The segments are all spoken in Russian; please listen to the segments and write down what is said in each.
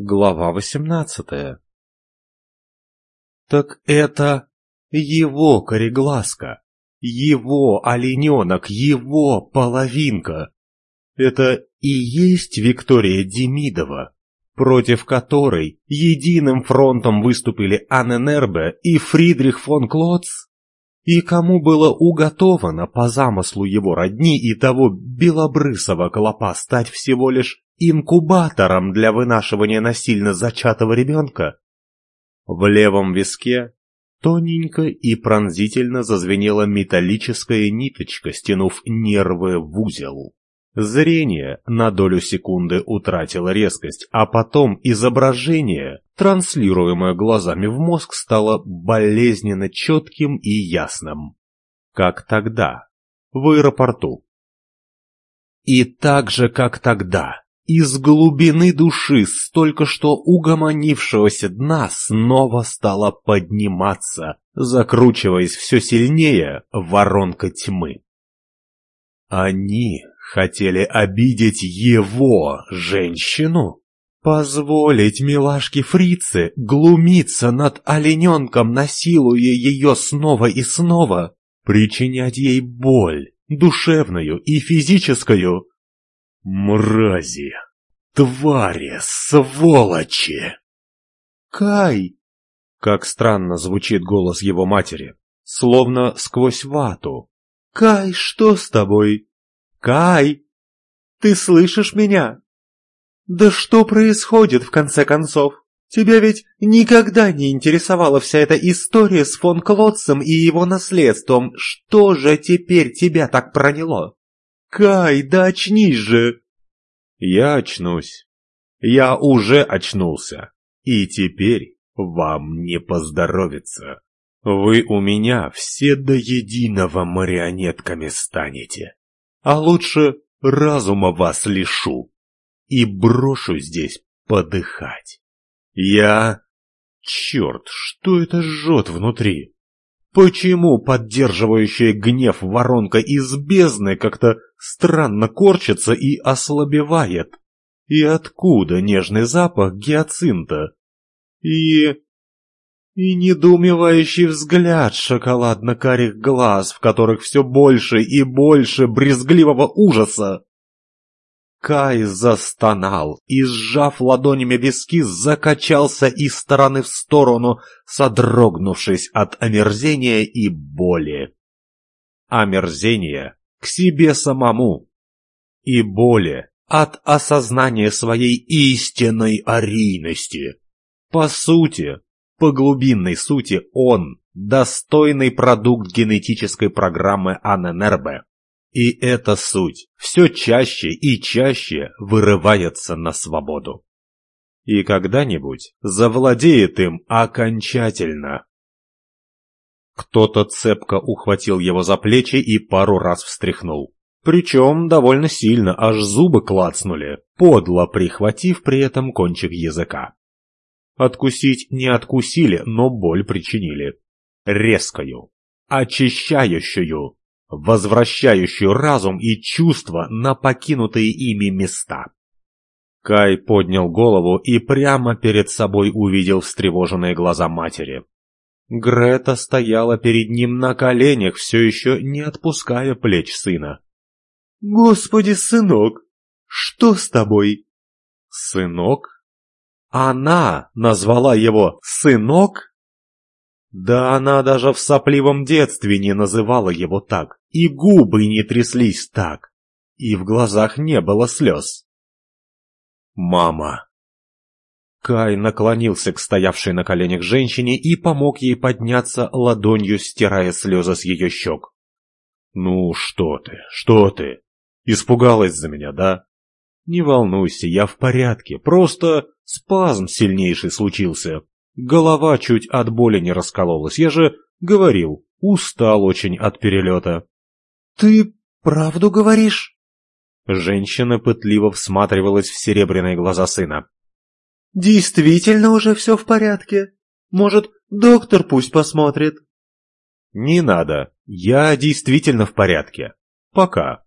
Глава восемнадцатая Так это его кореглазка, его олененок, его половинка. Это и есть Виктория Демидова, против которой единым фронтом выступили Анненербе и Фридрих фон Клотц, и кому было уготовано по замыслу его родни и того белобрысого клопа стать всего лишь инкубатором для вынашивания насильно зачатого ребенка. В левом виске тоненько и пронзительно зазвенела металлическая ниточка, стянув нервы в узел. Зрение на долю секунды утратило резкость, а потом изображение, транслируемое глазами в мозг, стало болезненно четким и ясным. Как тогда, в аэропорту. И так же, как тогда, из глубины души с только что угомонившегося дна снова стала подниматься, закручиваясь все сильнее воронка тьмы. Они хотели обидеть его, женщину? Позволить милашке фрице глумиться над олененком, насилуя ее снова и снова, причинять ей боль, душевную и физическую, Мрази! Твари! Сволочи! Кай! Как странно звучит голос его матери, словно сквозь вату. Кай, что с тобой? Кай! Ты слышишь меня? Да что происходит в конце концов? Тебя ведь никогда не интересовала вся эта история с фон Клотцем и его наследством. Что же теперь тебя так проняло? «Кай, да очнись же!» «Я очнусь. Я уже очнулся. И теперь вам не поздоровится. Вы у меня все до единого марионетками станете. А лучше разума вас лишу и брошу здесь подыхать. Я... Черт, что это жжет внутри? Почему поддерживающая гнев воронка из бездны как-то странно корчится и ослабевает? И откуда нежный запах гиацинта? И... И недоумевающий взгляд шоколадно-карих глаз, в которых все больше и больше брезгливого ужаса. Кай застонал и, сжав ладонями виски, закачался из стороны в сторону, содрогнувшись от омерзения и боли. Омерзение к себе самому и боли от осознания своей истинной арийности. По сути, по глубинной сути он – достойный продукт генетической программы Анненербе. И эта суть все чаще и чаще вырывается на свободу. И когда-нибудь завладеет им окончательно. Кто-то цепко ухватил его за плечи и пару раз встряхнул. Причем довольно сильно, аж зубы клацнули, подло прихватив при этом кончик языка. Откусить не откусили, но боль причинили. Резкою, очищающую, возвращающую разум и чувства на покинутые ими места. Кай поднял голову и прямо перед собой увидел встревоженные глаза матери. Грета стояла перед ним на коленях, все еще не отпуская плеч сына. «Господи, сынок, что с тобой?» «Сынок?» Она назвала его «сынок»? Да она даже в сопливом детстве не называла его так и губы не тряслись так, и в глазах не было слез. «Мама!» Кай наклонился к стоявшей на коленях женщине и помог ей подняться ладонью, стирая слезы с ее щек. «Ну что ты, что ты? Испугалась за меня, да? Не волнуйся, я в порядке, просто спазм сильнейший случился. Голова чуть от боли не раскололась, я же говорил, устал очень от перелета». «Ты правду говоришь?» Женщина пытливо всматривалась в серебряные глаза сына. «Действительно уже все в порядке? Может, доктор пусть посмотрит?» «Не надо. Я действительно в порядке. Пока.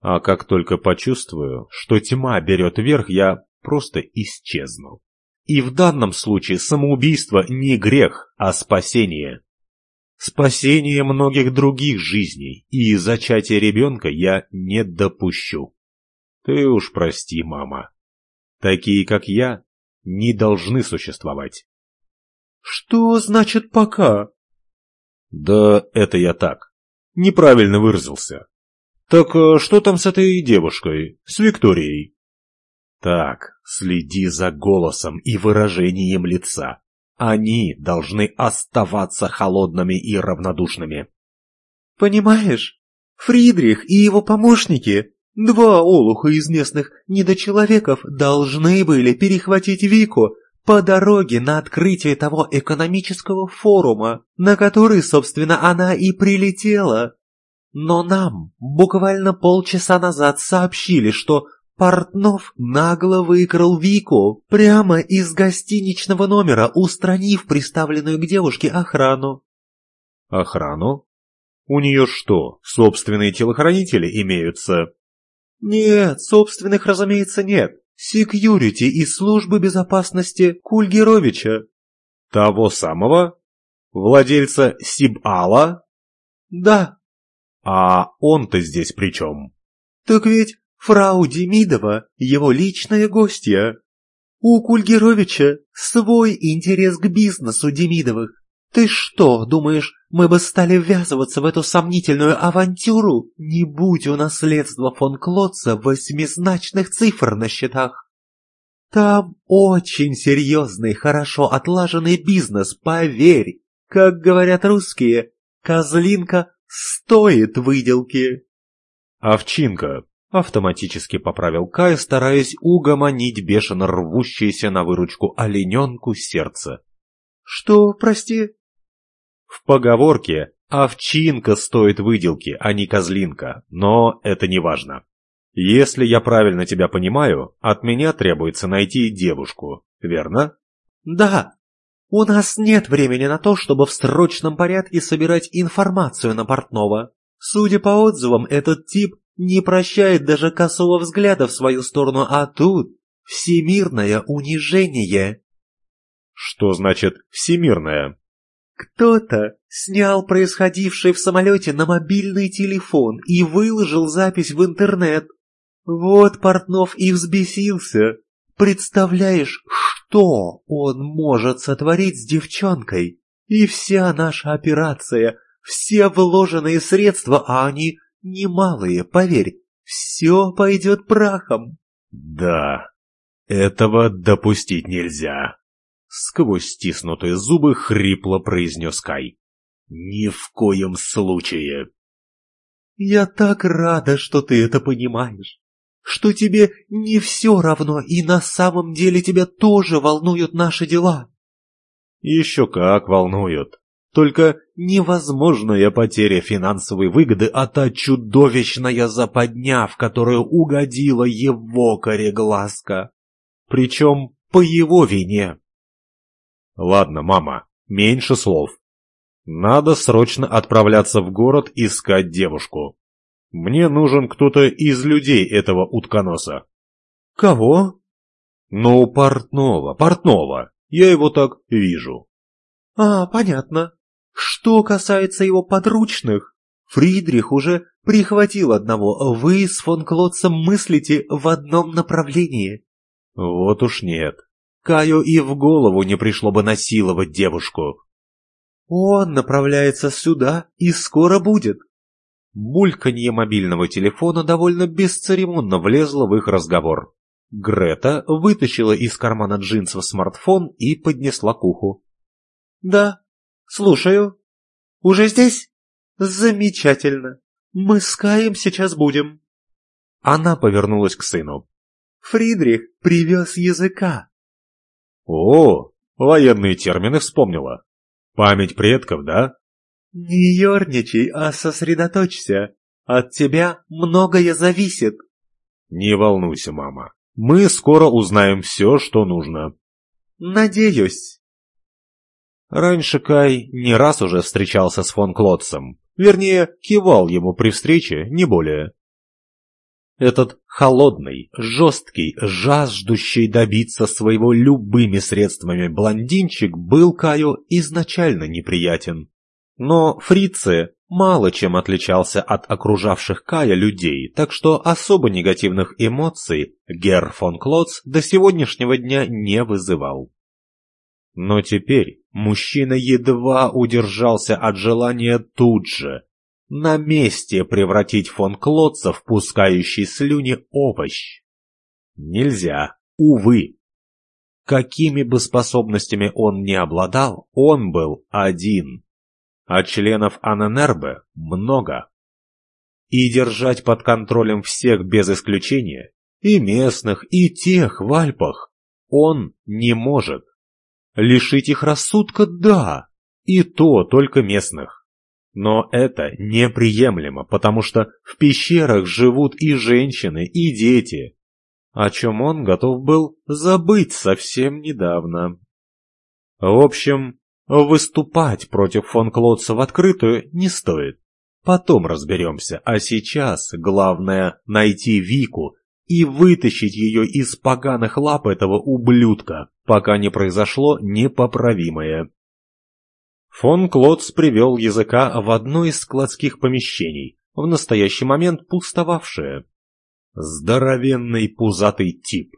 А как только почувствую, что тьма берет верх, я просто исчезну. И в данном случае самоубийство не грех, а спасение. Спасение многих других жизней, и зачатие ребенка я не допущу. Ты уж прости, мама. Такие, как я, не должны существовать. Что значит «пока»? Да это я так. Неправильно выразился. Так э, что там с этой девушкой, с Викторией? Так, следи за голосом и выражением лица. Они должны оставаться холодными и равнодушными. Понимаешь, Фридрих и его помощники, два олуха из местных недочеловеков, должны были перехватить Вику по дороге на открытие того экономического форума, на который, собственно, она и прилетела. Но нам буквально полчаса назад сообщили, что Портнов нагло выкрал Вику прямо из гостиничного номера, устранив приставленную к девушке охрану. Охрану? У нее что, собственные телохранители имеются? Нет, собственных, разумеется, нет. Секьюрити из службы безопасности Кульгеровича. Того самого? Владельца Сибала? Да. А он-то здесь при чем? Так ведь Фрау Демидова – его личная гостья. У Кульгеровича свой интерес к бизнесу Демидовых. Ты что, думаешь, мы бы стали ввязываться в эту сомнительную авантюру, не будь у наследства фон Клотца восьмизначных цифр на счетах? Там очень серьезный, хорошо отлаженный бизнес, поверь. Как говорят русские, козлинка стоит выделки. Овчинка, Автоматически поправил Кай, стараясь угомонить бешено рвущееся на выручку олененку сердце. «Что, прости?» В поговорке «овчинка стоит выделки, а не козлинка», но это не важно. Если я правильно тебя понимаю, от меня требуется найти девушку, верно? Да. У нас нет времени на то, чтобы в срочном порядке собирать информацию на портного. Судя по отзывам, этот тип не прощает даже косого взгляда в свою сторону, а тут всемирное унижение. Что значит «всемирное»? Кто-то снял происходившее в самолете на мобильный телефон и выложил запись в интернет. Вот Портнов и взбесился. Представляешь, что он может сотворить с девчонкой? И вся наша операция, все вложенные средства, а они Немалые, поверь, все пойдет прахом. Да, этого допустить нельзя. Сквозь стиснутые зубы хрипло произнес Кай. Ни в коем случае. Я так рада, что ты это понимаешь. Что тебе не все равно, и на самом деле тебя тоже волнуют наши дела. Еще как волнуют. Только невозможная потеря финансовой выгоды, а та чудовищная западня, в которую угодила его кореглазка. Причем по его вине. Ладно, мама, меньше слов. Надо срочно отправляться в город искать девушку. Мне нужен кто-то из людей этого утконоса. Кого? Ну, портного, портного. Я его так вижу. А, понятно. Что касается его подручных, Фридрих уже прихватил одного, вы с фон Клотцем мыслите в одном направлении. Вот уж нет. Каю и в голову не пришло бы насиловать девушку. Он направляется сюда и скоро будет. Бульканье мобильного телефона довольно бесцеремонно влезло в их разговор. Грета вытащила из кармана джинсов смартфон и поднесла к уху. «Да, «Слушаю. Уже здесь? Замечательно. Мы с Каем сейчас будем». Она повернулась к сыну. «Фридрих привез языка». «О, военные термины вспомнила. Память предков, да?» «Не ерничай, а сосредоточься. От тебя многое зависит». «Не волнуйся, мама. Мы скоро узнаем все, что нужно». «Надеюсь». Раньше Кай не раз уже встречался с фон Клотцем. Вернее, кивал ему при встрече, не более. Этот холодный, жесткий, жаждущий добиться своего любыми средствами блондинчик был Каю изначально неприятен. Но фрицы мало чем отличался от окружавших Кая людей, так что особо негативных эмоций Герр фон Клотц до сегодняшнего дня не вызывал. Но теперь мужчина едва удержался от желания тут же, на месте превратить фон Клотца в пускающий слюни овощ. Нельзя, увы. Какими бы способностями он ни обладал, он был один. А членов Аненербе много. И держать под контролем всех без исключения, и местных, и тех в Альпах, он не может. Лишить их рассудка – да, и то только местных. Но это неприемлемо, потому что в пещерах живут и женщины, и дети, о чем он готов был забыть совсем недавно. В общем, выступать против фон Клотца в открытую не стоит. Потом разберемся, а сейчас главное найти Вику и вытащить ее из поганых лап этого ублюдка, пока не произошло непоправимое. Фон Клотц привел языка в одно из складских помещений, в настоящий момент пустовавшее. Здоровенный пузатый тип.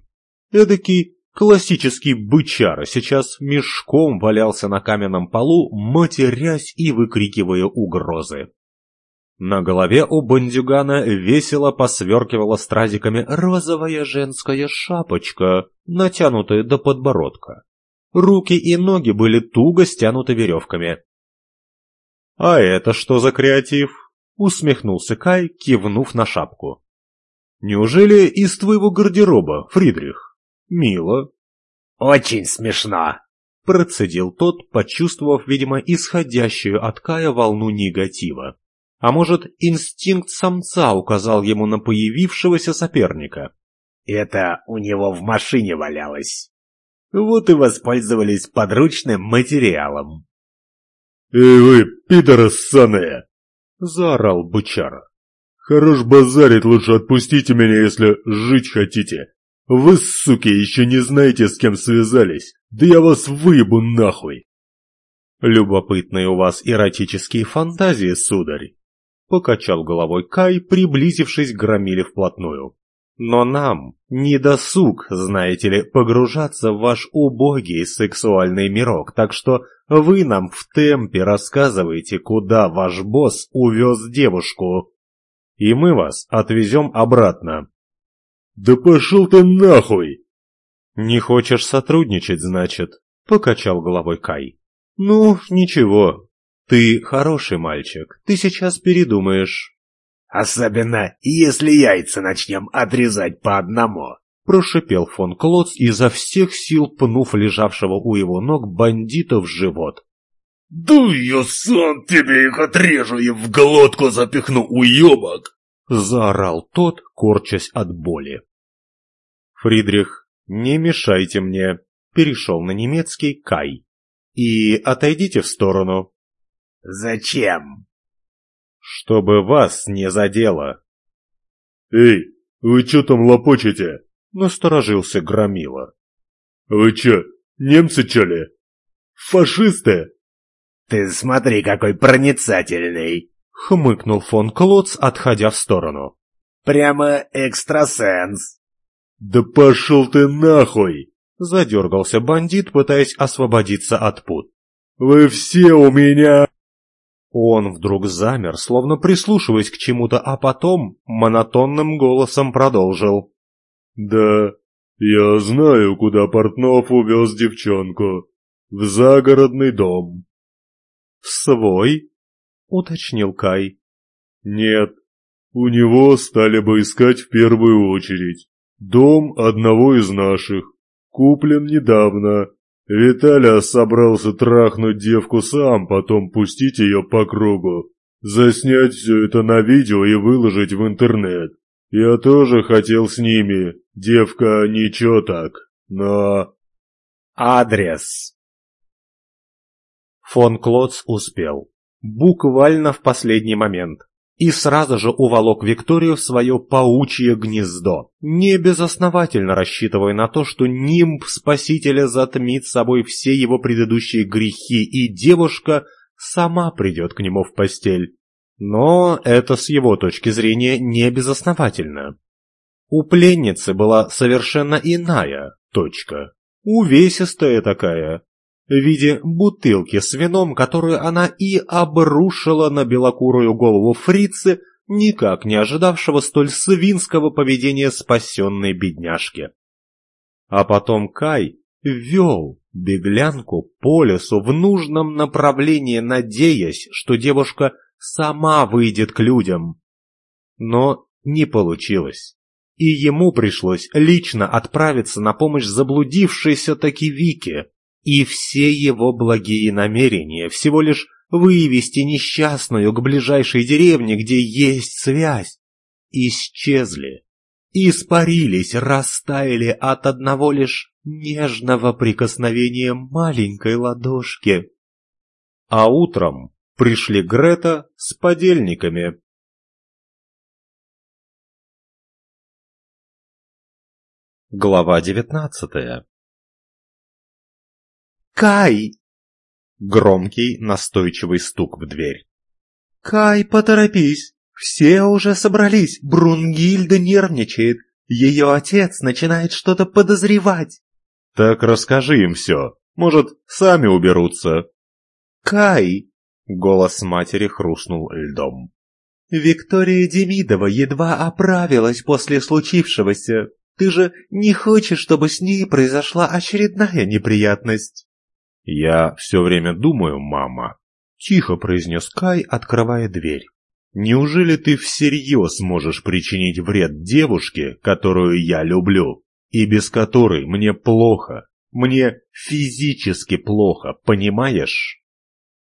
Эдакий классический бычара сейчас мешком валялся на каменном полу, матерясь и выкрикивая угрозы. На голове у бандюгана весело посверкивала стразиками розовая женская шапочка, натянутая до подбородка. Руки и ноги были туго стянуты веревками. «А это что за креатив?» — усмехнулся Кай, кивнув на шапку. «Неужели из твоего гардероба, Фридрих? Мило». «Очень смешно», — процедил тот, почувствовав, видимо, исходящую от Кая волну негатива. А может, инстинкт самца указал ему на появившегося соперника? «Это у него в машине валялось». Вот и воспользовались подручным материалом. «Эй вы, пидоры заорал бычара. «Хорош базарить, лучше отпустите меня, если жить хотите. Вы, суки, еще не знаете, с кем связались. Да я вас выебу нахуй!» «Любопытные у вас эротические фантазии, сударь!» Покачал головой Кай, приблизившись к громиле вплотную. Но нам не досуг, знаете ли, погружаться в ваш убогий сексуальный мирок, так что вы нам в темпе рассказываете, куда ваш босс увез девушку. И мы вас отвезем обратно. Да пошел ты нахуй! Не хочешь сотрудничать, значит? Покачал головой Кай. Ну, ничего. Ты хороший мальчик, ты сейчас передумаешь. Особенно, если яйца начнем отрезать по одному. Прошипел фон Клоц, изо всех сил пнув лежавшего у его ног бандита в живот. «Да я сам тебе их отрежу и в глотку запихну, уебок!» Заорал тот, корчась от боли. «Фридрих, не мешайте мне!» Перешел на немецкий Кай. «И отойдите в сторону!» «Зачем?» чтобы вас не задело. «Эй, вы чё там лопочете?» — насторожился Громила. «Вы чё, немцы чё ли? Фашисты?» «Ты смотри, какой проницательный!» — хмыкнул фон Клоц, отходя в сторону. «Прямо экстрасенс!» «Да пошел ты нахуй!» — задергался бандит, пытаясь освободиться от пут. «Вы все у меня...» Он вдруг замер, словно прислушиваясь к чему-то, а потом монотонным голосом продолжил. «Да, я знаю, куда Портнов увез девчонку. В загородный дом». «В свой?» — уточнил Кай. «Нет, у него стали бы искать в первую очередь. Дом одного из наших. Куплен недавно, Виталя собрался трахнуть девку сам, потом пустить ее по кругу. Заснять все это на видео и выложить в интернет. Я тоже хотел с ними. Девка ничего так, но... Адрес. Фон Клотц успел. Буквально в последний момент. И сразу же уволок Викторию в свое паучье гнездо, не безосновательно рассчитывая на то, что нимб Спасителя затмит собой все его предыдущие грехи, и девушка сама придет к нему в постель. Но это с его точки зрения не безосновательно. У пленницы была совершенно иная точка, увесистая такая, в виде бутылки с вином, которую она и обрушила на белокурую голову фрицы, никак не ожидавшего столь свинского поведения спасенной бедняжки. А потом Кай вел беглянку по лесу в нужном направлении, надеясь, что девушка сама выйдет к людям. Но не получилось. И ему пришлось лично отправиться на помощь заблудившейся таки Вике, и все его благие намерения всего лишь вывести несчастную к ближайшей деревне, где есть связь, исчезли, испарились, растаяли от одного лишь нежного прикосновения маленькой ладошки. А утром пришли Грета с подельниками. Глава девятнадцатая «Кай!» Громкий, настойчивый стук в дверь. «Кай, поторопись! Все уже собрались, Брунгильда нервничает. Ее отец начинает что-то подозревать». «Так расскажи им все. Может, сами уберутся». «Кай!» — голос матери хрустнул льдом. «Виктория Демидова едва оправилась после случившегося. Ты же не хочешь, чтобы с ней произошла очередная неприятность?» «Я все время думаю, мама», — тихо произнес Кай, открывая дверь. «Неужели ты всерьез можешь причинить вред девушке, которую я люблю, и без которой мне плохо, мне физически плохо, понимаешь?»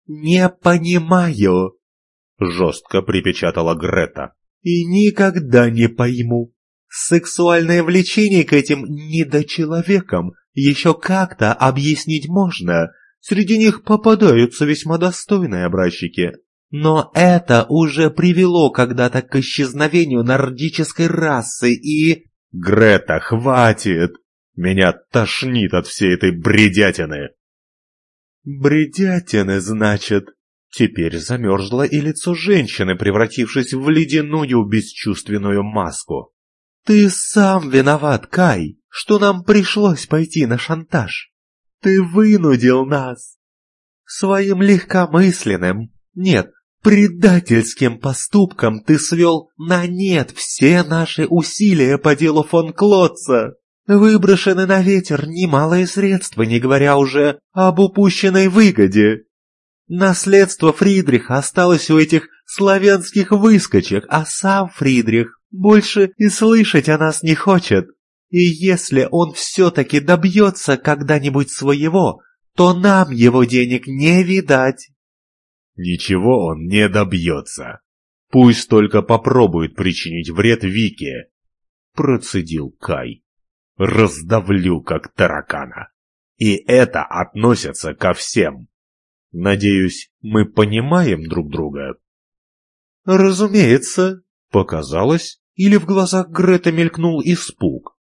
«Не понимаю», — жестко припечатала Грета. «И никогда не пойму. Сексуальное влечение к этим недочеловекам еще как-то объяснить можно. Среди них попадаются весьма достойные образчики. Но это уже привело когда-то к исчезновению нордической расы и... Грета, хватит! Меня тошнит от всей этой бредятины. Бредятины, значит. Теперь замерзло и лицо женщины, превратившись в ледяную бесчувственную маску. Ты сам виноват, Кай что нам пришлось пойти на шантаж. Ты вынудил нас. Своим легкомысленным, нет, предательским поступком ты свел на нет все наши усилия по делу фон Клотца. Выброшены на ветер немалые средства, не говоря уже об упущенной выгоде. Наследство Фридриха осталось у этих славянских выскочек, а сам Фридрих больше и слышать о нас не хочет. И если он все-таки добьется когда-нибудь своего, то нам его денег не видать. Ничего он не добьется. Пусть только попробует причинить вред Вике. Процедил Кай. Раздавлю, как таракана. И это относится ко всем. Надеюсь, мы понимаем друг друга. Разумеется, показалось, или в глазах Грета мелькнул испуг.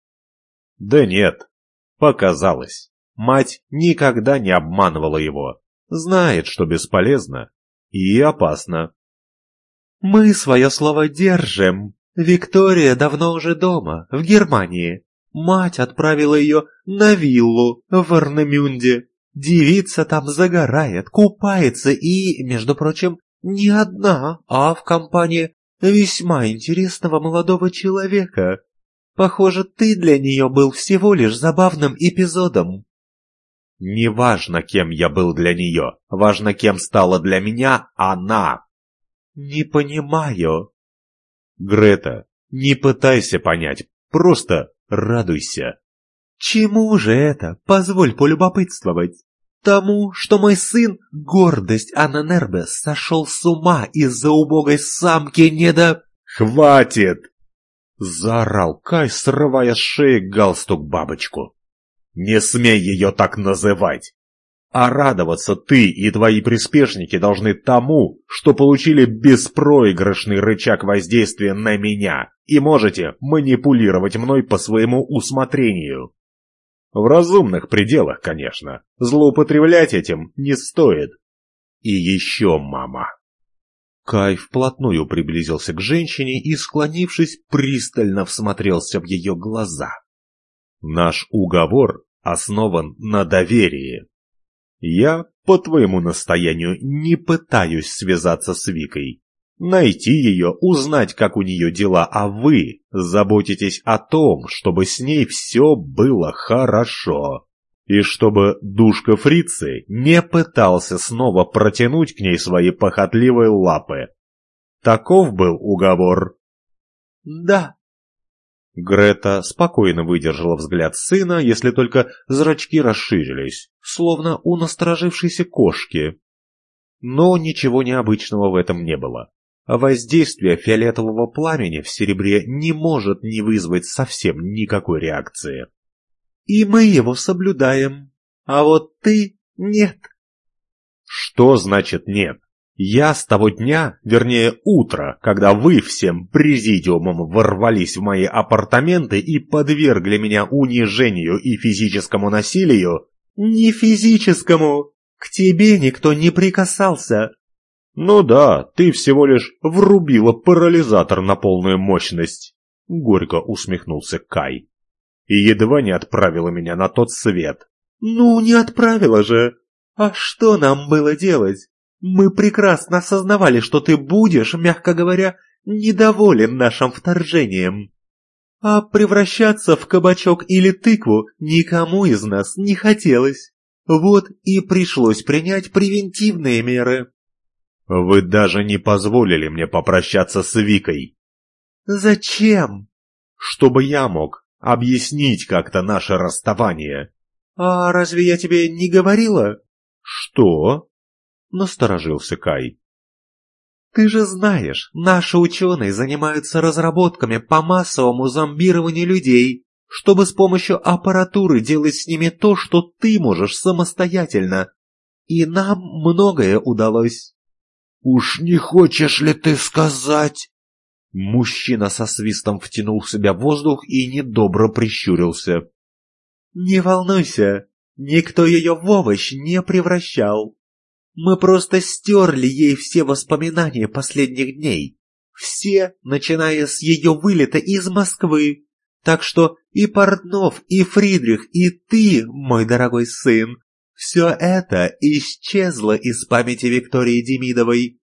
Да нет, показалось. Мать никогда не обманывала его. Знает, что бесполезно и опасно. «Мы свое слово держим. Виктория давно уже дома, в Германии. Мать отправила ее на виллу в Арнемюнде. Девица там загорает, купается и, между прочим, не одна, а в компании весьма интересного молодого человека, Похоже, ты для нее был всего лишь забавным эпизодом. Неважно, кем я был для нее, важно, кем стала для меня она. Не понимаю. Грета, не пытайся понять, просто радуйся. Чему же это? Позволь полюбопытствовать. Тому, что мой сын, гордость Ананербес, сошел с ума из-за убогой самки недо... Хватит! Заорал Кай, срывая с шеи галстук бабочку. «Не смей ее так называть! А радоваться ты и твои приспешники должны тому, что получили беспроигрышный рычаг воздействия на меня и можете манипулировать мной по своему усмотрению. В разумных пределах, конечно. Злоупотреблять этим не стоит. И еще, мама. Кай вплотную приблизился к женщине и, склонившись, пристально всмотрелся в ее глаза. Наш уговор основан на доверии. Я, по твоему настоянию, не пытаюсь связаться с Викой. Найти ее, узнать, как у нее дела, а вы заботитесь о том, чтобы с ней все было хорошо. И чтобы душка фрицы не пытался снова протянуть к ней свои похотливые лапы. Таков был уговор. Да, Грета спокойно выдержала взгляд сына, если только зрачки расширились, словно у насторожившейся кошки. Но ничего необычного в этом не было. Воздействие фиолетового пламени в серебре не может не вызвать совсем никакой реакции. И мы его соблюдаем, а вот ты нет. Что значит нет? Я с того дня, вернее утра, когда вы всем президиумом ворвались в мои апартаменты и подвергли меня унижению и физическому насилию... Не физическому! К тебе никто не прикасался. Ну да, ты всего лишь врубила парализатор на полную мощность. Горько усмехнулся Кай. И едва не отправила меня на тот свет. Ну, не отправила же. А что нам было делать? Мы прекрасно осознавали, что ты будешь, мягко говоря, недоволен нашим вторжением. А превращаться в кабачок или тыкву никому из нас не хотелось. Вот и пришлось принять превентивные меры. Вы даже не позволили мне попрощаться с Викой. Зачем? Чтобы я мог объяснить как-то наше расставание. А разве я тебе не говорила? Что? Насторожился Кай. Ты же знаешь, наши ученые занимаются разработками по массовому зомбированию людей, чтобы с помощью аппаратуры делать с ними то, что ты можешь самостоятельно. И нам многое удалось. «Уж не хочешь ли ты сказать?» Мужчина со свистом втянул в себя воздух и недобро прищурился. «Не волнуйся, никто ее в овощ не превращал. Мы просто стерли ей все воспоминания последних дней. Все, начиная с ее вылета из Москвы. Так что и Портнов, и Фридрих, и ты, мой дорогой сын, все это исчезло из памяти Виктории Демидовой.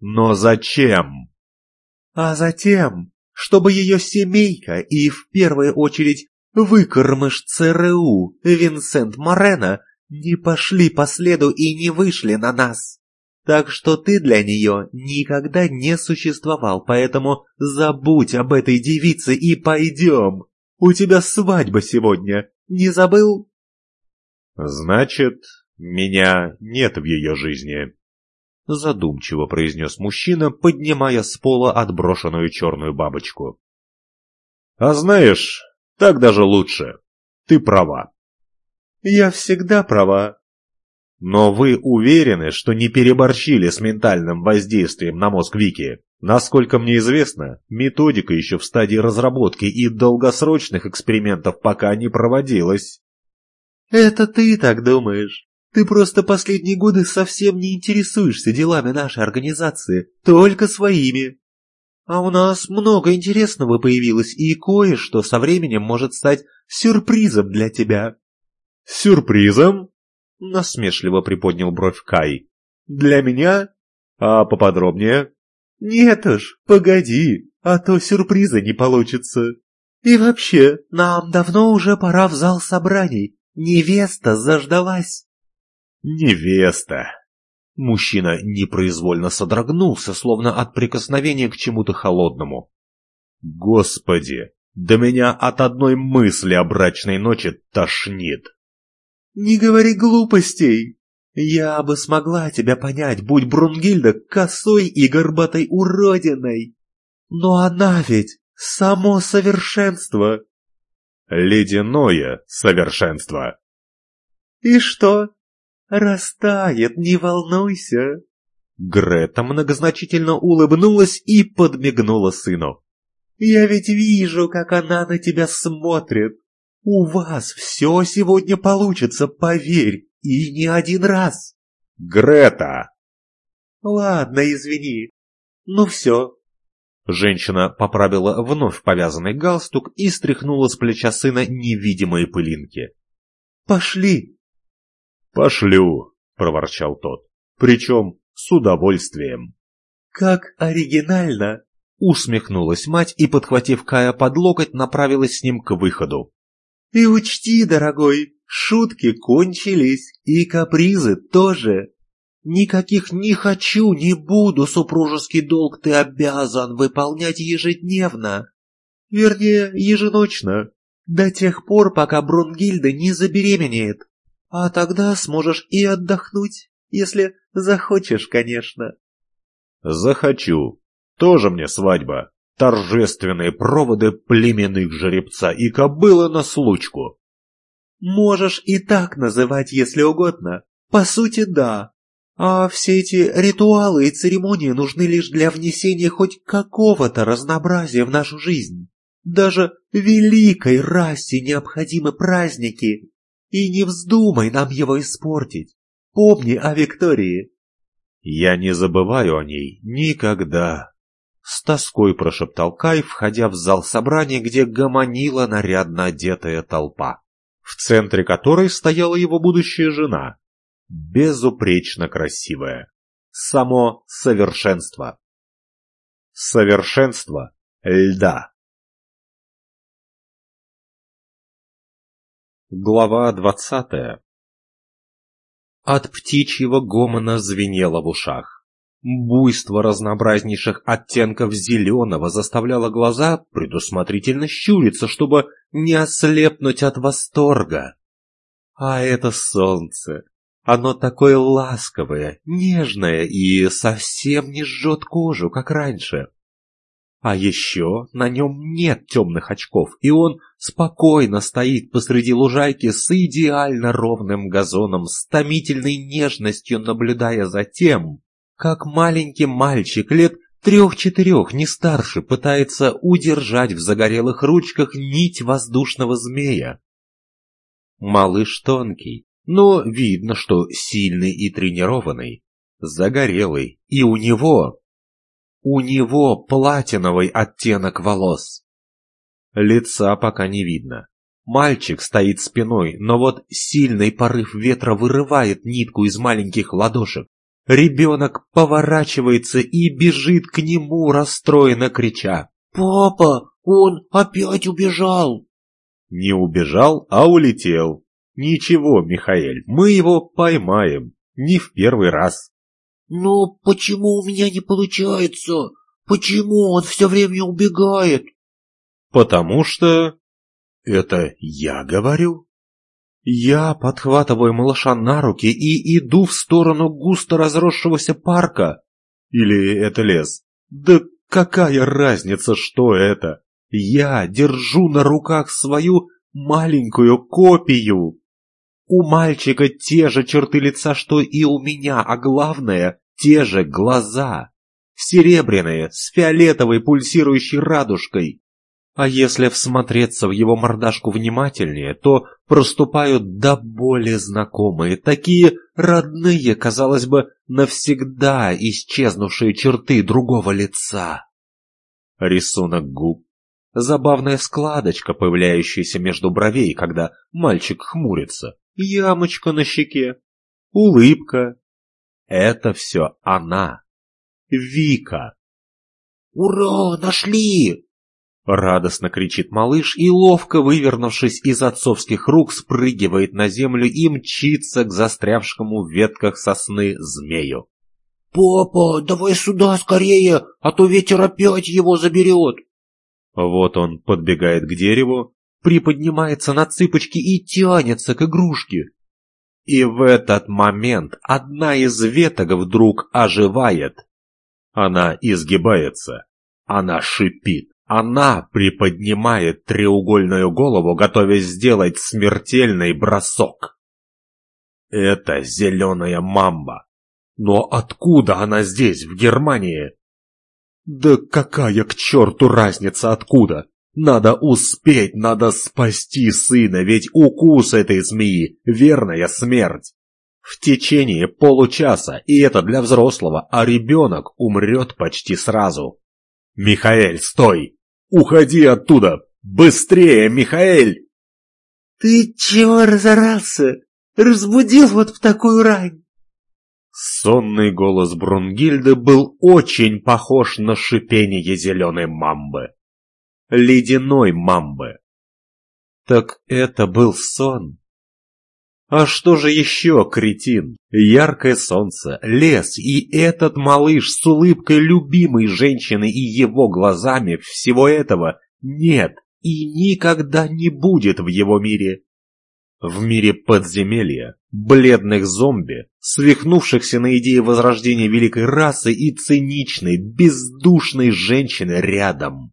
Но зачем? А затем, чтобы ее семейка и, в первую очередь, выкормыш ЦРУ Винсент Морено не пошли по следу и не вышли на нас. Так что ты для нее никогда не существовал, поэтому забудь об этой девице и пойдем. У тебя свадьба сегодня, не забыл? Значит, меня нет в ее жизни. Задумчиво произнес мужчина, поднимая с пола отброшенную черную бабочку. А знаешь, так даже лучше. Ты права. Я всегда права. Но вы уверены, что не переборщили с ментальным воздействием на мозг Вики? Насколько мне известно, методика еще в стадии разработки и долгосрочных экспериментов пока не проводилась. Это ты так думаешь. Ты просто последние годы совсем не интересуешься делами нашей организации, только своими. А у нас много интересного появилось, и кое-что со временем может стать сюрпризом для тебя. «Сюрпризом?» — насмешливо приподнял бровь Кай. «Для меня? А поподробнее?» «Нет уж, погоди, а то сюрприза не получится. И вообще, нам давно уже пора в зал собраний. Невеста заждалась». «Невеста!» Мужчина непроизвольно содрогнулся, словно от прикосновения к чему-то холодному. «Господи, да меня от одной мысли о брачной ночи тошнит!» «Не говори глупостей! Я бы смогла тебя понять, будь Брунгильда косой и горбатой уродиной! Но она ведь само совершенство!» «Ледяное совершенство!» «И что? Растает, не волнуйся. Грета многозначительно улыбнулась и подмигнула сыну. «Я ведь вижу, как она на тебя смотрит. У вас все сегодня получится, поверь, и не один раз». «Грета!» «Ладно, извини. Ну все». Женщина поправила вновь повязанный галстук и стряхнула с плеча сына невидимые пылинки. «Пошли!» «Пошлю!» — проворчал тот. «Причем с удовольствием». «Как оригинально!» — усмехнулась мать и, подхватив Кая под локоть, направилась с ним к выходу. «И учти, дорогой, шутки кончились, и капризы тоже. Никаких «не хочу», «не буду» супружеский долг ты обязан выполнять ежедневно. Вернее, еженочно, до тех пор, пока Брунгильда не забеременеет. А тогда сможешь и отдохнуть, если захочешь, конечно. Захочу. Тоже мне свадьба. Торжественные проводы племенных жеребца и кобыла на случку. Можешь и так называть, если угодно. По сути, да. А все эти ритуалы и церемонии нужны лишь для внесения хоть какого-то разнообразия в нашу жизнь. Даже великой расе необходимы праздники. И не вздумай нам его испортить. Помни о Виктории. Я не забываю о ней никогда. С тоской прошептал Кай, входя в зал собрания, где гомонила нарядно одетая толпа, в центре которой стояла его будущая жена, безупречно красивая. Само совершенство. Совершенство льда. Глава двадцатая От птичьего гомона звенело в ушах. Буйство разнообразнейших оттенков зеленого заставляло глаза предусмотрительно щуриться, чтобы не ослепнуть от восторга. А это солнце, оно такое ласковое, нежное и совсем не жжет кожу, как раньше. А еще на нем нет темных очков, и он спокойно стоит посреди лужайки с идеально ровным газоном, с томительной нежностью наблюдая за тем, как маленький мальчик лет трех-четырех, не старше, пытается удержать в загорелых ручках нить воздушного змея. Малыш тонкий, но видно, что сильный и тренированный, загорелый, и у него... У него платиновый оттенок волос. Лица пока не видно. Мальчик стоит спиной, но вот сильный порыв ветра вырывает нитку из маленьких ладошек. Ребенок поворачивается и бежит к нему, расстроенно крича. «Папа, он опять убежал!» Не убежал, а улетел. Ничего, Михаэль, мы его поймаем. Не в первый раз. «Но почему у меня не получается? Почему он все время убегает?» «Потому что...» «Это я говорю?» Я подхватываю малыша на руки и иду в сторону густо разросшегося парка. Или это лес? Да какая разница, что это? Я держу на руках свою маленькую копию. У мальчика те же черты лица, что и у меня, а главное, те же глаза. Серебряные, с фиолетовой пульсирующей радужкой. А если всмотреться в его мордашку внимательнее, то проступают до боли знакомые, такие родные, казалось бы, навсегда исчезнувшие черты другого лица. Рисунок губ, забавная складочка, появляющаяся между бровей, когда мальчик хмурится, ямочка на щеке, улыбка. Это все она, Вика. «Ура, нашли!» Радостно кричит малыш и, ловко вывернувшись из отцовских рук, спрыгивает на землю и мчится к застрявшему в ветках сосны змею. «Папа, давай сюда скорее, а то ветер опять его заберет!» Вот он подбегает к дереву, приподнимается на цыпочки и тянется к игрушке. И в этот момент одна из веток вдруг оживает. Она изгибается, она шипит, она приподнимает треугольную голову, готовясь сделать смертельный бросок. Это зеленая мамба. Но откуда она здесь, в Германии? Да какая к черту разница откуда? Надо успеть, надо спасти сына, ведь укус этой змеи — верная смерть. В течение получаса, и это для взрослого, а ребенок умрет почти сразу. «Михаэль, стой! Уходи оттуда! Быстрее, Михаэль!» «Ты чего разорался? Разбудил вот в такую рань!» Сонный голос Брунгильды был очень похож на шипение зеленой мамбы. Ледяной мамбы. Так это был сон. А что же еще, кретин? Яркое солнце, лес и этот малыш с улыбкой любимой женщины и его глазами всего этого нет и никогда не будет в его мире. В мире подземелья, бледных зомби, свихнувшихся на идее возрождения великой расы и циничной, бездушной женщины рядом.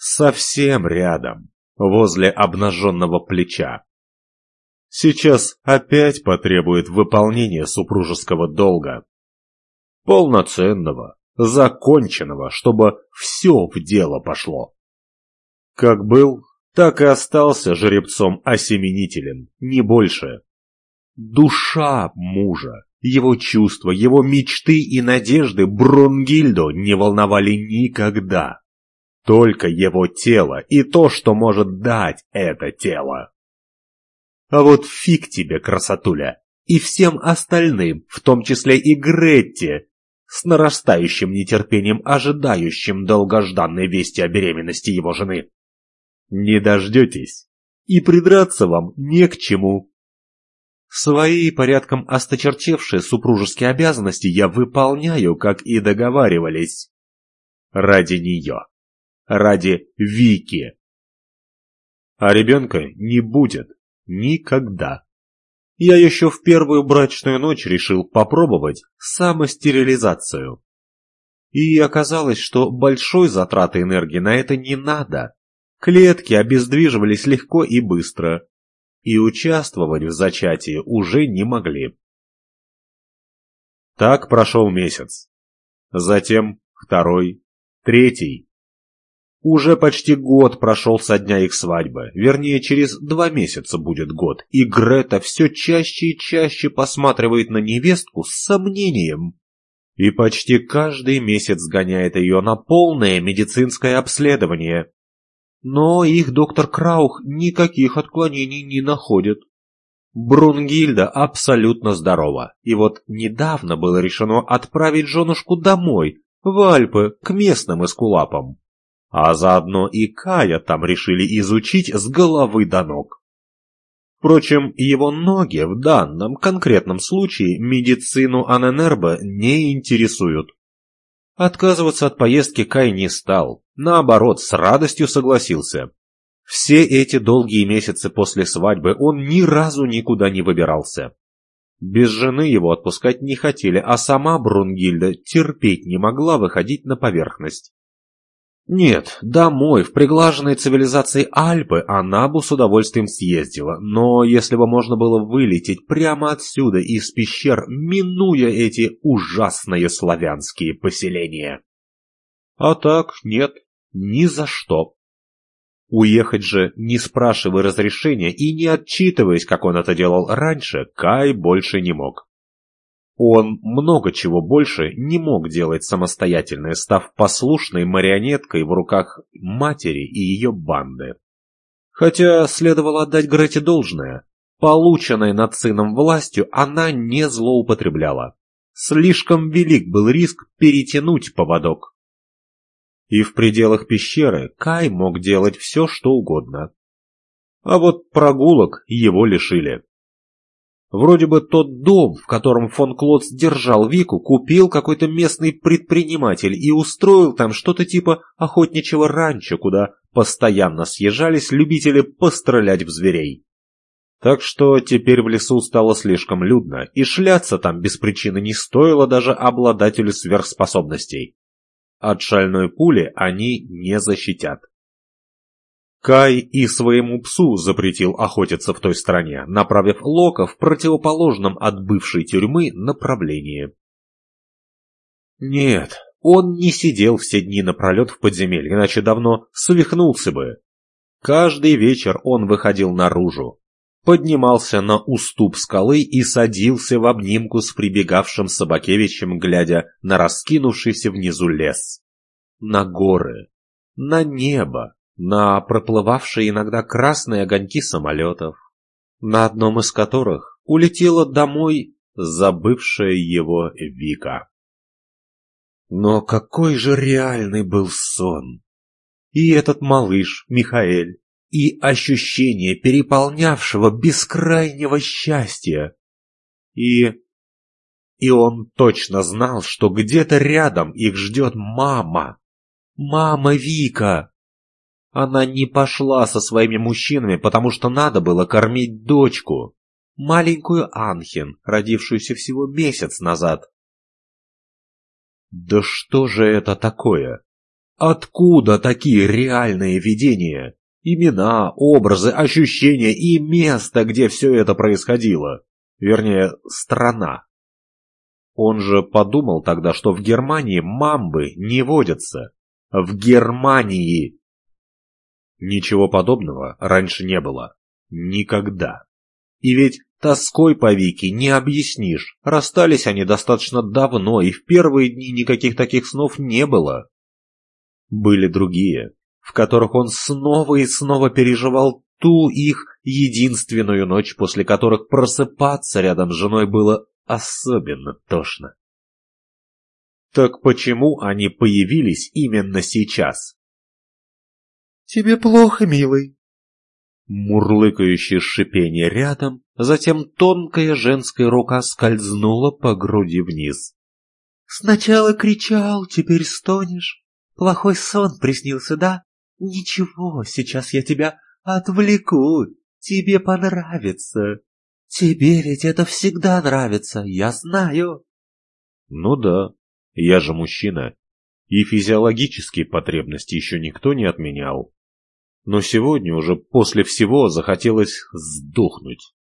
Совсем рядом, возле обнаженного плеча. Сейчас опять потребует выполнения супружеского долга. Полноценного, законченного, чтобы все в дело пошло. Как был, так и остался жеребцом-осеменителем, не больше. Душа мужа, его чувства, его мечты и надежды Брунгильдо не волновали никогда. Только его тело и то, что может дать это тело. А вот фиг тебе, красотуля, и всем остальным, в том числе и Гретте, с нарастающим нетерпением ожидающим долгожданной вести о беременности его жены. Не дождетесь, и придраться вам не к чему. Свои порядком осточерчевшие супружеские обязанности я выполняю, как и договаривались. Ради нее. Ради Вики. А ребенка не будет. Никогда. Я еще в первую брачную ночь решил попробовать самостерилизацию. И оказалось, что большой затраты энергии на это не надо. Клетки обездвиживались легко и быстро, и участвовать в зачатии уже не могли. Так прошел месяц. Затем второй, третий. Уже почти год прошел со дня их свадьбы, вернее, через два месяца будет год, и Грета все чаще и чаще посматривает на невестку с сомнением. И почти каждый месяц гоняет ее на полное медицинское обследование. Но их доктор Краух никаких отклонений не находит. Брунгильда абсолютно здорова, и вот недавно было решено отправить женушку домой, в Альпы, к местным эскулапам. А заодно и Кая там решили изучить с головы до ног. Впрочем, его ноги в данном конкретном случае медицину Аненербо не интересуют. Отказываться от поездки Кай не стал, наоборот, с радостью согласился. Все эти долгие месяцы после свадьбы он ни разу никуда не выбирался. Без жены его отпускать не хотели, а сама Брунгильда терпеть не могла выходить на поверхность. Нет, домой, в приглаженной цивилизации Альпы, она бы с удовольствием съездила, но если бы можно было вылететь прямо отсюда, из пещер, минуя эти ужасные славянские поселения. А так, нет, ни за что. Уехать же, не спрашивая разрешения и не отчитываясь, как он это делал раньше, Кай больше не мог. Он много чего больше не мог делать самостоятельно, став послушной марионеткой в руках матери и ее банды. Хотя следовало отдать Грете должное. Полученной над сыном властью она не злоупотребляла. Слишком велик был риск перетянуть поводок. И в пределах пещеры Кай мог делать все, что угодно. А вот прогулок его лишили. Вроде бы тот дом, в котором фон Клотс держал Вику, купил какой-то местный предприниматель и устроил там что-то типа охотничьего ранчо, куда постоянно съезжались любители пострелять в зверей. Так что теперь в лесу стало слишком людно, и шляться там без причины не стоило даже обладателю сверхспособностей. От шальной пули они не защитят. Кай и своему псу запретил охотиться в той стране, направив Лока в противоположном от бывшей тюрьмы направлении. Нет, он не сидел все дни напролет в подземелье, иначе давно свихнулся бы. Каждый вечер он выходил наружу, поднимался на уступ скалы и садился в обнимку с прибегавшим Собакевичем, глядя на раскинувшийся внизу лес, на горы, на небо, на проплывавшие иногда красные огоньки самолетов, на одном из которых улетела домой забывшая его Вика. Но какой же реальный был сон! И этот малыш, Михаэль, и ощущение переполнявшего бескрайнего счастья. И... И он точно знал, что где-то рядом их ждет мама. Мама Вика. Она не пошла со своими мужчинами, потому что надо было кормить дочку, маленькую Анхин, родившуюся всего месяц назад. Да что же это такое? Откуда такие реальные видения? Имена, образы, ощущения и место, где все это происходило. Вернее, страна. Он же подумал тогда, что в Германии мамбы не водятся. В Германии! Ничего подобного раньше не было. Никогда. И ведь тоской по Вике не объяснишь. Расстались они достаточно давно, и в первые дни никаких таких снов не было. Были другие, в которых он снова и снова переживал ту их единственную ночь, после которых просыпаться рядом с женой было особенно тошно. Так почему они появились именно сейчас? «Тебе плохо, милый?» Мурлыкающее шипение рядом, затем тонкая женская рука скользнула по груди вниз. «Сначала кричал, теперь стонешь. Плохой сон приснился, да? Ничего, сейчас я тебя отвлеку. Тебе понравится. Тебе ведь это всегда нравится, я знаю». «Ну да, я же мужчина, и физиологические потребности еще никто не отменял но сегодня уже после всего захотелось сдохнуть.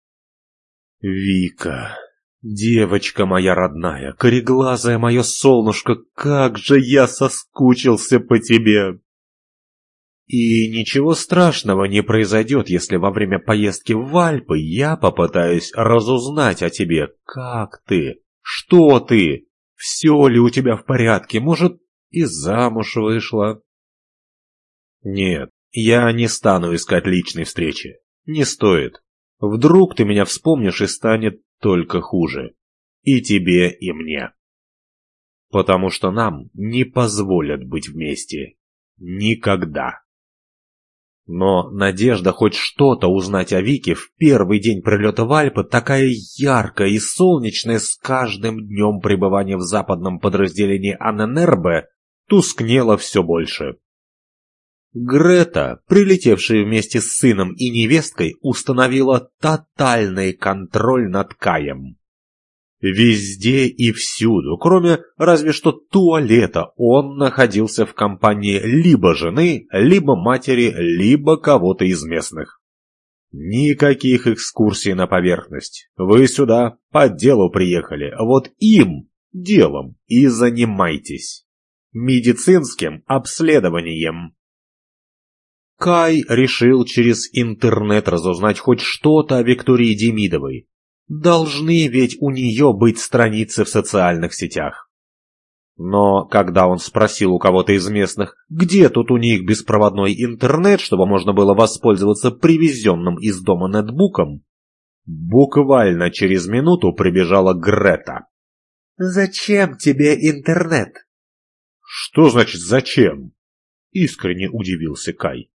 Вика, девочка моя родная, кореглазая мое солнышко, как же я соскучился по тебе! И ничего страшного не произойдет, если во время поездки в Альпы я попытаюсь разузнать о тебе, как ты, что ты, все ли у тебя в порядке, может, и замуж вышла. Нет, я не стану искать личной встречи. Не стоит. Вдруг ты меня вспомнишь и станет только хуже. И тебе, и мне. Потому что нам не позволят быть вместе. Никогда. Но надежда хоть что-то узнать о Вике в первый день прилета в Альпы такая яркая и солнечная с каждым днем пребывания в западном подразделении Анненербе тускнела все больше. Грета, прилетевшая вместе с сыном и невесткой, установила тотальный контроль над Каем. Везде и всюду, кроме разве что туалета, он находился в компании либо жены, либо матери, либо кого-то из местных. Никаких экскурсий на поверхность. Вы сюда по делу приехали, вот им делом и занимайтесь. Медицинским обследованием. Кай решил через интернет разузнать хоть что-то о Виктории Демидовой. Должны ведь у нее быть страницы в социальных сетях. Но когда он спросил у кого-то из местных, где тут у них беспроводной интернет, чтобы можно было воспользоваться привезенным из дома нетбуком, буквально через минуту прибежала Грета. «Зачем тебе интернет?» «Что значит «зачем»?» — искренне удивился Кай.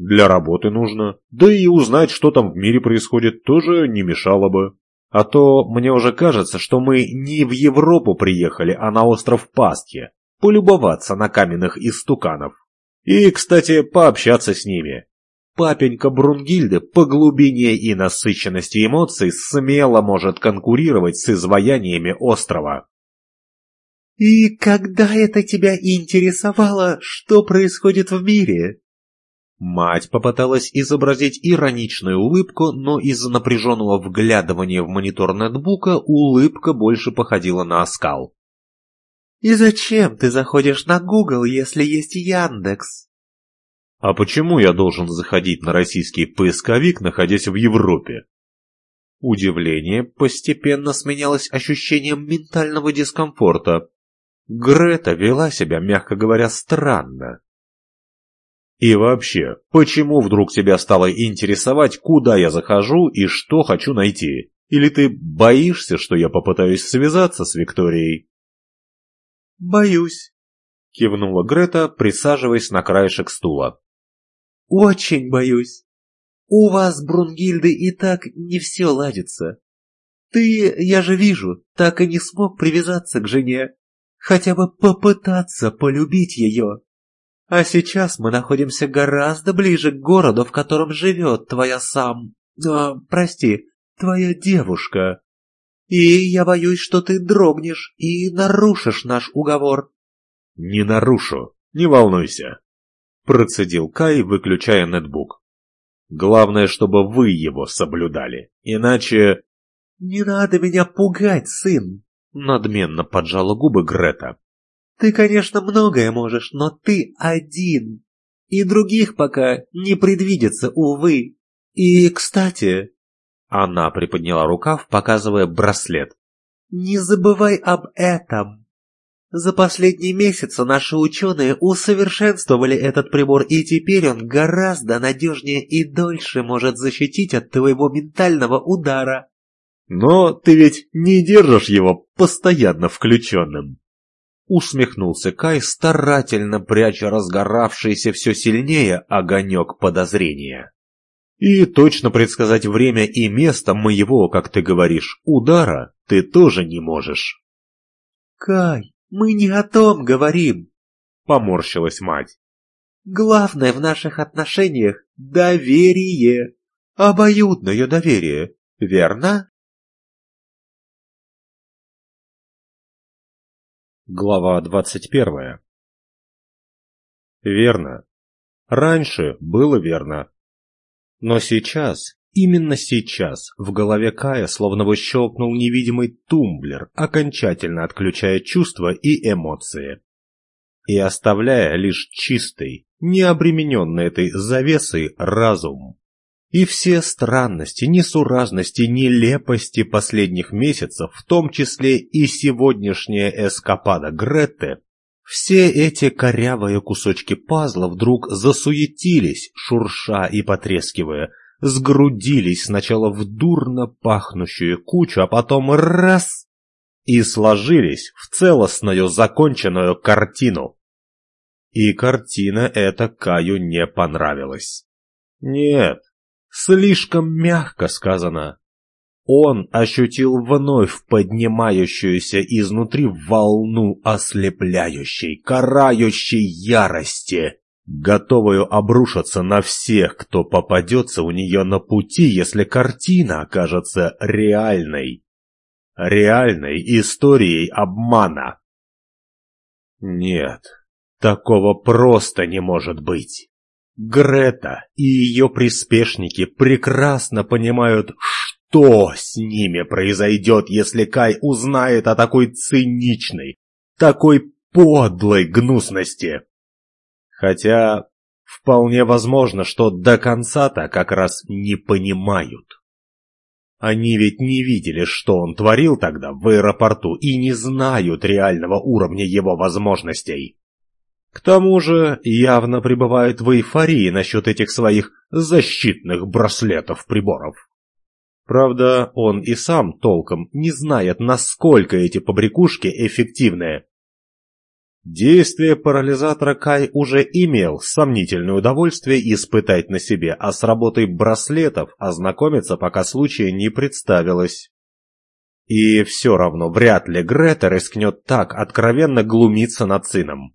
Для работы нужно. Да и узнать, что там в мире происходит, тоже не мешало бы. А то мне уже кажется, что мы не в Европу приехали, а на остров Пастье. Полюбоваться на каменных истуканов. И, кстати, пообщаться с ними. Папенька Брунгильды по глубине и насыщенности эмоций смело может конкурировать с изваяниями острова. «И когда это тебя интересовало, что происходит в мире?» Мать попыталась изобразить ироничную улыбку, но из-за напряженного вглядывания в монитор ноутбука улыбка больше походила на оскал. «И зачем ты заходишь на Google, если есть Яндекс?» «А почему я должен заходить на российский поисковик, находясь в Европе?» Удивление постепенно сменялось ощущением ментального дискомфорта. Грета вела себя, мягко говоря, странно. И вообще, почему вдруг тебя стало интересовать, куда я захожу и что хочу найти? Или ты боишься, что я попытаюсь связаться с Викторией? «Боюсь», — кивнула Грета, присаживаясь на краешек стула. «Очень боюсь. У вас, Брунгильды, и так не все ладится. Ты, я же вижу, так и не смог привязаться к жене, хотя бы попытаться полюбить ее. А сейчас мы находимся гораздо ближе к городу, в котором живет твоя сам... А, прости, твоя девушка. И я боюсь, что ты дрогнешь и нарушишь наш уговор. Не нарушу, не волнуйся. Процедил Кай, выключая нетбук. Главное, чтобы вы его соблюдали, иначе... Не надо меня пугать, сын. Надменно поджала губы Грета. Ты, конечно, многое можешь, но ты один. И других пока не предвидится, увы. И, кстати...» Она приподняла рукав, показывая браслет. «Не забывай об этом. За последние месяцы наши ученые усовершенствовали этот прибор, и теперь он гораздо надежнее и дольше может защитить от твоего ментального удара». «Но ты ведь не держишь его постоянно включенным», Усмехнулся Кай, старательно пряча разгоравшийся все сильнее огонек подозрения. И точно предсказать время и место моего, как ты говоришь, удара ты тоже не можешь. Кай, мы не о том говорим, поморщилась мать. Главное в наших отношениях — доверие. Обоюдное доверие, верно? Глава двадцать первая. Верно. Раньше было верно. Но сейчас, именно сейчас, в голове Кая словно бы щелкнул невидимый тумблер, окончательно отключая чувства и эмоции. И оставляя лишь чистый, не обремененный этой завесой разум. И все странности, несуразности, нелепости последних месяцев, в том числе и сегодняшняя эскапада Гретты, все эти корявые кусочки пазла вдруг засуетились, шурша и потрескивая, сгрудились сначала в дурно пахнущую кучу, а потом раз — и сложились в целостную законченную картину. И картина эта Каю не понравилась. Нет, Слишком мягко сказано. Он ощутил вновь поднимающуюся изнутри волну ослепляющей, карающей ярости, готовую обрушиться на всех, кто попадется у нее на пути, если картина окажется реальной. Реальной историей обмана. Нет, такого просто не может быть. Грета и ее приспешники прекрасно понимают, что с ними произойдет, если Кай узнает о такой циничной, такой подлой гнусности. Хотя вполне возможно, что до конца-то как раз не понимают. Они ведь не видели, что он творил тогда в аэропорту и не знают реального уровня его возможностей. К тому же явно пребывает в эйфории насчет этих своих защитных браслетов-приборов. Правда, он и сам толком не знает, насколько эти побрякушки эффективны. Действие парализатора Кай уже имел сомнительное удовольствие испытать на себе, а с работой браслетов ознакомиться пока случая не представилось. И все равно вряд ли Грета рискнет так откровенно глумиться над сыном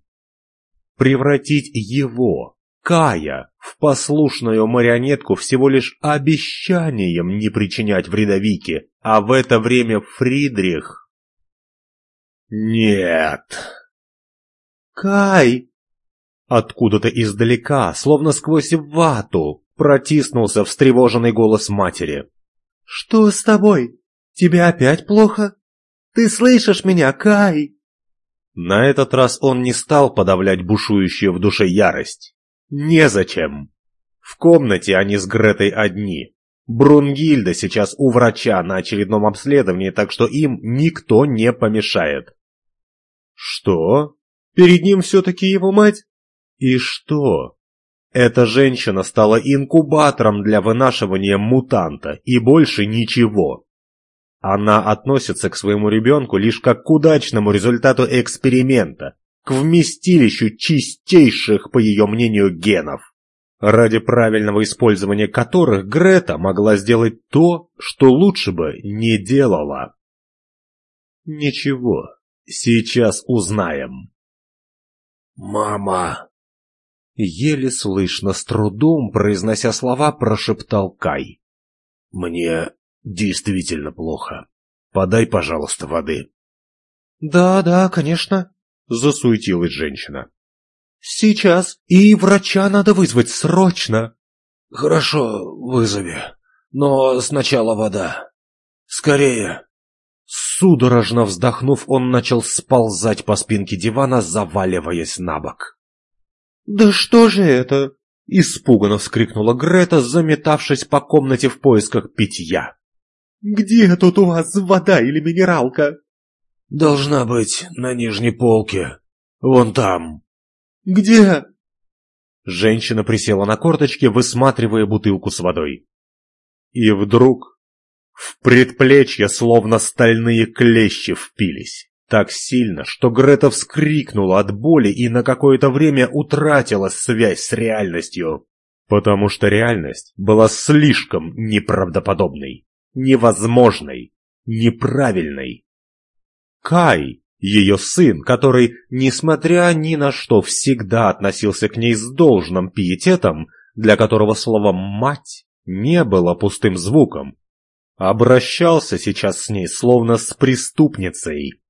превратить его, Кая, в послушную марионетку всего лишь обещанием не причинять вреда Вике, а в это время Фридрих... Нет. Кай! Откуда-то издалека, словно сквозь вату, протиснулся встревоженный голос матери. «Что с тобой? Тебе опять плохо? Ты слышишь меня, Кай?» На этот раз он не стал подавлять бушующую в душе ярость. Незачем. В комнате они с Гретой одни. Брунгильда сейчас у врача на очередном обследовании, так что им никто не помешает. Что? Перед ним все-таки его мать? И что? Эта женщина стала инкубатором для вынашивания мутанта, и больше ничего. Она относится к своему ребенку лишь как к удачному результату эксперимента, к вместилищу чистейших, по ее мнению, генов, ради правильного использования которых Грета могла сделать то, что лучше бы не делала. Ничего, сейчас узнаем. «Мама!» Еле слышно, с трудом, произнося слова, прошептал Кай. «Мне действительно плохо. Подай, пожалуйста, воды». «Да, да, конечно», — засуетилась женщина. «Сейчас. И врача надо вызвать срочно». «Хорошо, вызови. Но сначала вода. Скорее». Судорожно вздохнув, он начал сползать по спинке дивана, заваливаясь на бок. «Да что же это?» — испуганно вскрикнула Грета, заметавшись по комнате в поисках питья. «Где тут у вас вода или минералка?» «Должна быть на нижней полке. Вон там». «Где?» Женщина присела на корточки, высматривая бутылку с водой. И вдруг в предплечье словно стальные клещи впились. Так сильно, что Грета вскрикнула от боли и на какое-то время утратила связь с реальностью. Потому что реальность была слишком неправдоподобной, невозможной, неправильной. Кай, ее сын, который, несмотря ни на что, всегда относился к ней с должным пиететом, для которого слово «мать» не было пустым звуком, обращался сейчас с ней словно с преступницей.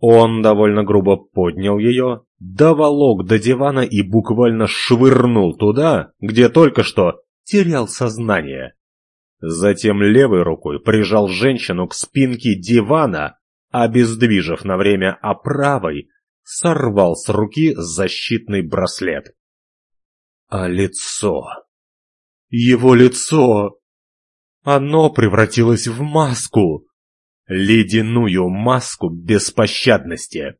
Он довольно грубо поднял ее, доволок до дивана и буквально швырнул туда, где только что терял сознание. Затем левой рукой прижал женщину к спинке дивана, обездвижив на время, а правой сорвал с руки защитный браслет. А лицо... Его лицо... Оно превратилось в маску, ледяную маску беспощадности.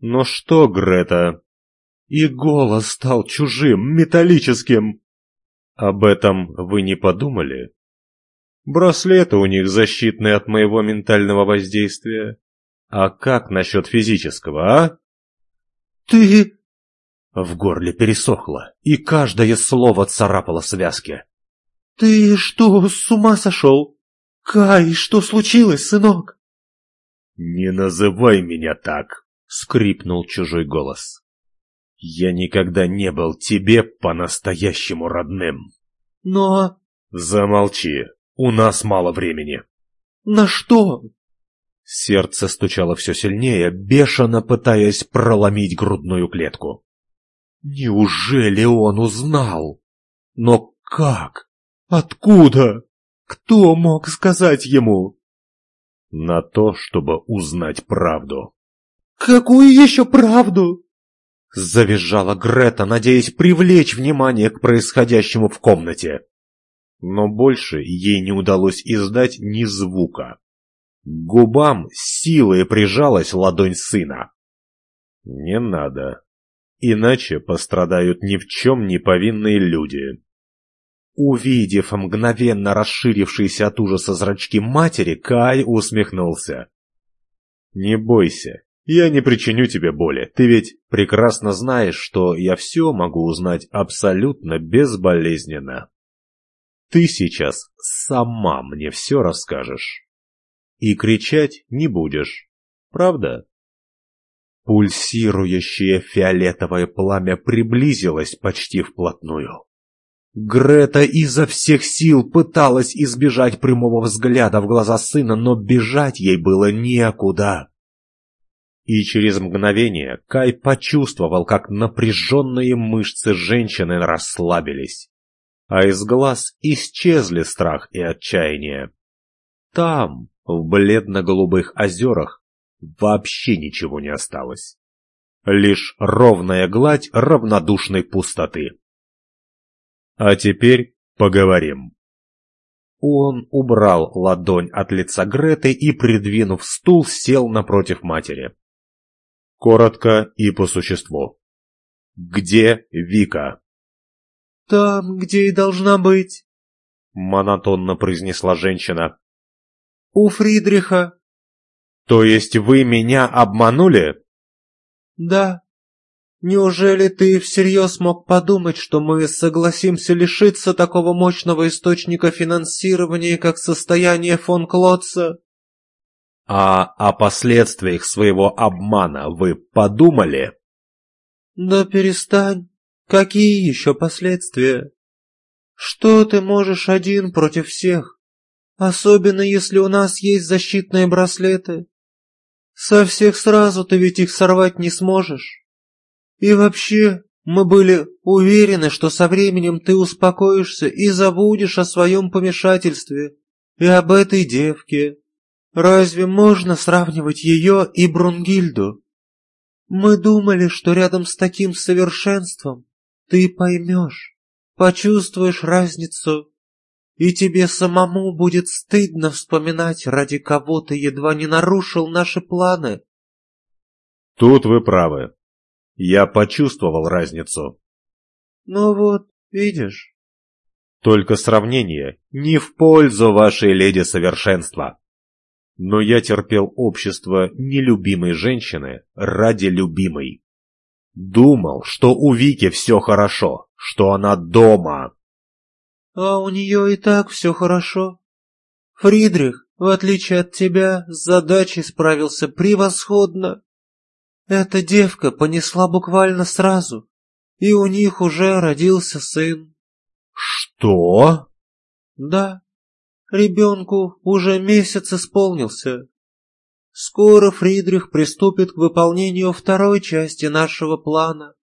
Но что, Грета? И голос стал чужим, металлическим. Об этом вы не подумали? Браслеты у них защитные от моего ментального воздействия. А как насчет физического, а? Ты... В горле пересохло, и каждое слово царапало связки. «Ты что, с ума сошел? Кай, что случилось, сынок?» «Не называй меня так!» — скрипнул чужой голос. «Я никогда не был тебе по-настоящему родным». «Но...» «Замолчи, у нас мало времени». «На что?» Сердце стучало все сильнее, бешено пытаясь проломить грудную клетку. Неужели он узнал? Но как? Откуда? Кто мог сказать ему? На то, чтобы узнать правду. «Какую еще правду?» Завизжала Грета, надеясь привлечь внимание к происходящему в комнате. Но больше ей не удалось издать ни звука. К губам силой прижалась ладонь сына. «Не надо. Иначе пострадают ни в чем не повинные люди». Увидев мгновенно расширившиеся от ужаса зрачки матери, Кай усмехнулся. «Не бойся, я не причиню тебе боли. Ты ведь прекрасно знаешь, что я все могу узнать абсолютно безболезненно. Ты сейчас сама мне все расскажешь. И кричать не будешь, правда?» Пульсирующее фиолетовое пламя приблизилось почти вплотную. Грета изо всех сил пыталась избежать прямого взгляда в глаза сына, но бежать ей было некуда. И через мгновение Кай почувствовал, как напряженные мышцы женщины расслабились, а из глаз исчезли страх и отчаяние. Там, в бледно-голубых озерах, вообще ничего не осталось. Лишь ровная гладь равнодушной пустоты. А теперь поговорим. Он убрал ладонь от лица Греты и, придвинув стул, сел напротив матери. Коротко и по существу. «Где Вика?» «Там, где и должна быть», — монотонно произнесла женщина. «У Фридриха». «То есть вы меня обманули?» «Да. Неужели ты всерьез мог подумать, что мы согласимся лишиться такого мощного источника финансирования, как состояние фон Клотца?» «А о последствиях своего обмана вы подумали?» «Да перестань. Какие еще последствия? Что ты можешь один против всех? Особенно если у нас есть защитные браслеты. Со всех сразу ты ведь их сорвать не сможешь. И вообще, мы были уверены, что со временем ты успокоишься и забудешь о своем помешательстве и об этой девке. Разве можно сравнивать ее и Брунгильду? Мы думали, что рядом с таким совершенством ты поймешь, почувствуешь разницу и тебе самому будет стыдно вспоминать, ради кого ты едва не нарушил наши планы. Тут вы правы. Я почувствовал разницу. Ну вот, видишь. Только сравнение не в пользу вашей леди совершенства. Но я терпел общество нелюбимой женщины ради любимой. Думал, что у Вики все хорошо, что она дома. А у нее и так все хорошо. Фридрих, в отличие от тебя, с задачей справился превосходно. Эта девка понесла буквально сразу, и у них уже родился сын. Что? Да, ребенку уже месяц исполнился. Скоро Фридрих приступит к выполнению второй части нашего плана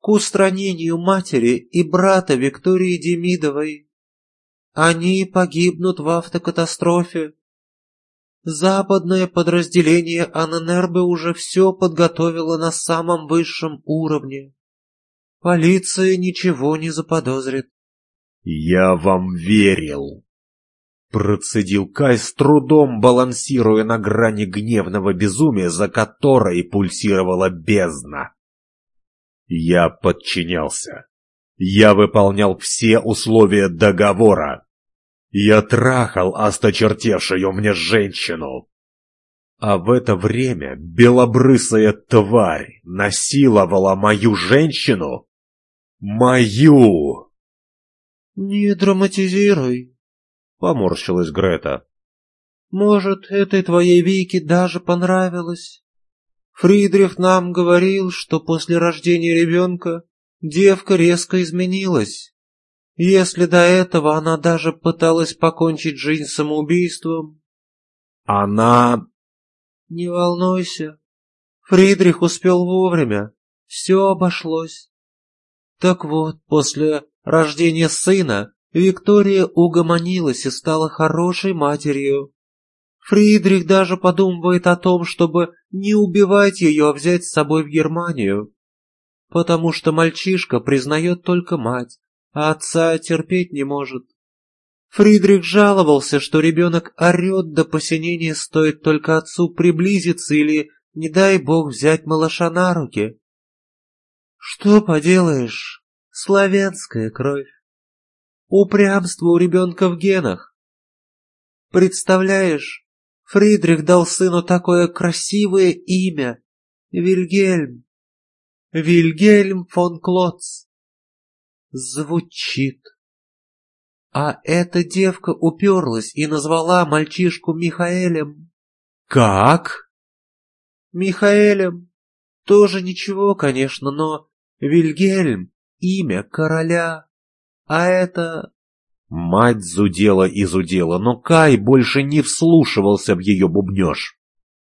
к устранению матери и брата Виктории Демидовой. Они погибнут в автокатастрофе. Западное подразделение Аненербе уже все подготовило на самом высшем уровне. Полиция ничего не заподозрит. «Я вам верил!» Процедил Кай с трудом, балансируя на грани гневного безумия, за которой пульсировала бездна. Я подчинялся. Я выполнял все условия договора. Я трахал осточертевшую мне женщину. А в это время белобрысая тварь насиловала мою женщину? Мою! «Не драматизируй», — поморщилась Грета. «Может, этой твоей Вике даже понравилось?» Фридрих нам говорил, что после рождения ребенка девка резко изменилась. Если до этого она даже пыталась покончить жизнь самоубийством. Она... Не волнуйся. Фридрих успел вовремя. Все обошлось. Так вот, после рождения сына Виктория угомонилась и стала хорошей матерью. Фридрих даже подумывает о том, чтобы не убивать ее, а взять с собой в Германию. Потому что мальчишка признает только мать, а отца терпеть не может. Фридрих жаловался, что ребенок орет до посинения, стоит только отцу приблизиться или, не дай бог, взять малыша на руки. Что поделаешь, славянская кровь. Упрямство у ребенка в генах. Представляешь, Фридрих дал сыну такое красивое имя — Вильгельм. Вильгельм фон Клотц. Звучит. А эта девка уперлась и назвала мальчишку Михаэлем. Как? Михаэлем. Тоже ничего, конечно, но Вильгельм — имя короля. А это Мать зудела и зудела, но Кай больше не вслушивался в ее бубнеж.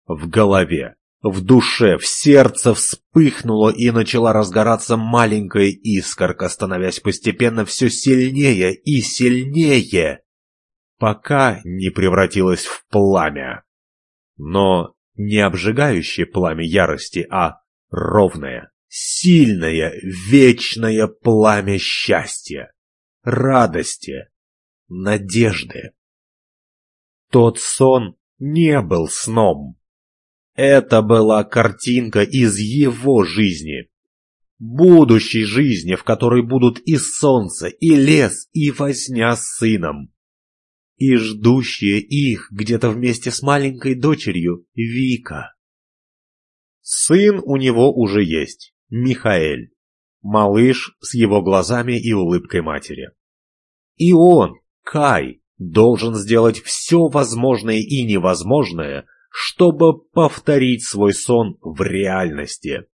В голове В душе, в сердце вспыхнуло и начала разгораться маленькая искорка, становясь постепенно все сильнее и сильнее, пока не превратилась в пламя. Но не обжигающее пламя ярости, а ровное, сильное, вечное пламя счастья, радости, надежды. Тот сон не был сном. Это была картинка из его жизни. Будущей жизни, в которой будут и солнце, и лес, и возня с сыном. И ждущие их где-то вместе с маленькой дочерью Вика. Сын у него уже есть, Михаэль. Малыш с его глазами и улыбкой матери. И он, Кай, должен сделать все возможное и невозможное, чтобы повторить свой сон в реальности.